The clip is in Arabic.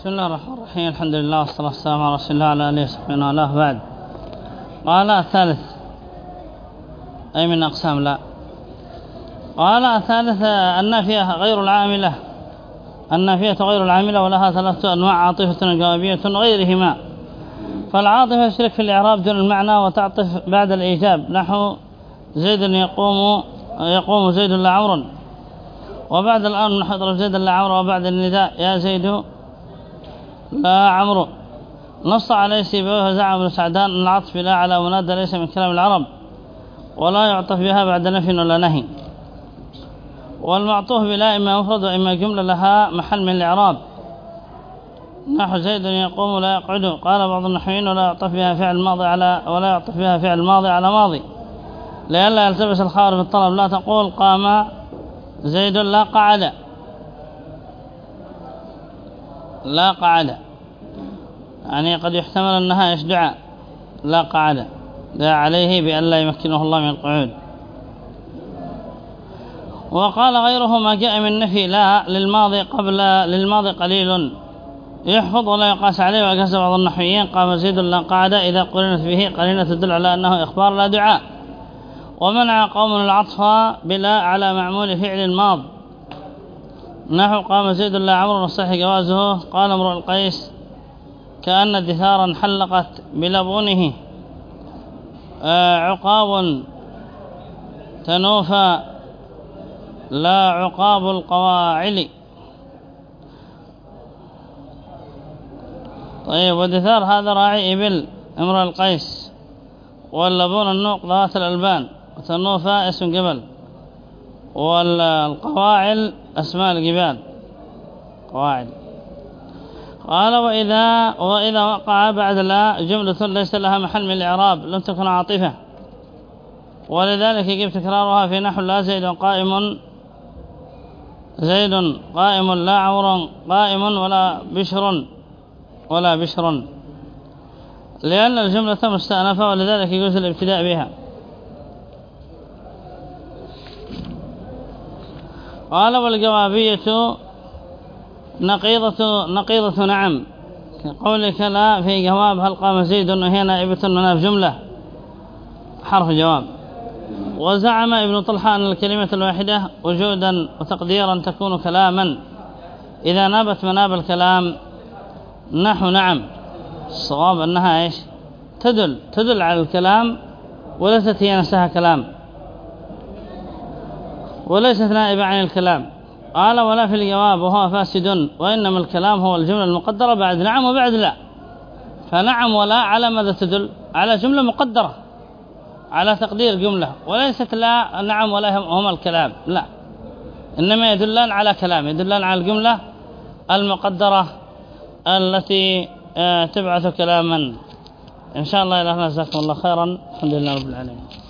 بسم الله الرحمن الرحيم. الحمد لله والصلاة والسلام على رسول الله وعلى آله وصحبه وعلاه بعد قال الثالث أي من أقسام؟ لا. قال الثالث النافية غير العاملة. النافية غير العاملة ولها ثلاثة أنواع عاطفة جوابية غيرهما. فالعاطفة يشرك في الإعراب دون المعنى وتعطف بعد الإيجاب. نحو زيد يقوم يقوم زيد لعمر وبعد الآن نحضر زيد لعمر وبعد النداء يا زيد. لا عمرو نص عليه سيبويه وزعم بن سعدان العطف لا على منادى ليس من كلام العرب ولا يعطف بها بعد نفي ولا نهي. والمعطوف بلا إما مفرد وإما جملة لها محل من الإعراب. نحو زيد يقوم لا يقعد قال بعض النحويين ولا يعطف بها فعل ماضي على ولا يعطف بها فعل ماضي على ماضي. لئلا يلتبس الخبر في الطلب لا تقول قام زيد لا قعد. لا قعد. يعني قد يحتمل أنها دعاء. لا قعد. دعا عليه بأن لا يمكنه الله من القعود. وقال غيره ما جاء من نفي لا للماضي قبل للماضي قليل. يحفظ ولا يقاس عليه وقاس بعض النحويين. قام زيد لا قعد إذا قرنت به. قرينة تدل على أنه إخبار لا دعاء. ومنع قوم العطف بلا على معمول فعل الماض نحو قام زيد لا عمر الصحي جوازه قال امرؤ القيس كأن دثارا حلقت بلبونه آه، عقاب تنوفى لا عقاب القواعل. طيب ودثار هذا راعي إبل امرؤ القيس واللبون النوق ذات الألبان وتنوفى اسم جبل. والقواعل أسماء الجبال. قواعد. قال وإذا, وإذا وقع بعد لا جملة ليس لها محل من الإعراب لم تكن عاطفة. ولذلك يجب تكرارها في نحو لا زيد قائم زيد قائم لا عمر قائم ولا بشر ولا بشر. لأن الجملة مستأنفة ولذلك يجوز الابتداء بها. قال والجوابية نقيضة, نقيضة نعم. كقولك لا في جواب هل قام زيد وهي نائبة منها في جملة. حرف جواب. وزعم ابن طلحة أن الكلمة الواحدة وجودا وتقديرا تكون كلاما. إذا نابت مناب الكلام نحو نعم. الصواب أنها إيش؟ تدل تدل على الكلام وليست هي نفسها كلام. وليست نائبة عن الكلام. قال ولا في الجواب وهو فاسد وإنما الكلام هو الجملة المقدرة بعد نعم وبعد لا. فنعم ولا على ماذا تدل؟ على جملة مقدرة على تقدير جملة وليست لا نعم ولا هم الكلام لا. إنما يدلان على كلام يدلان على الجملة المقدرة التي آه، تبعث كلاما. إن شاء الله إلهنا جزاكم الله خيرا. الحمد لله رب العالمين.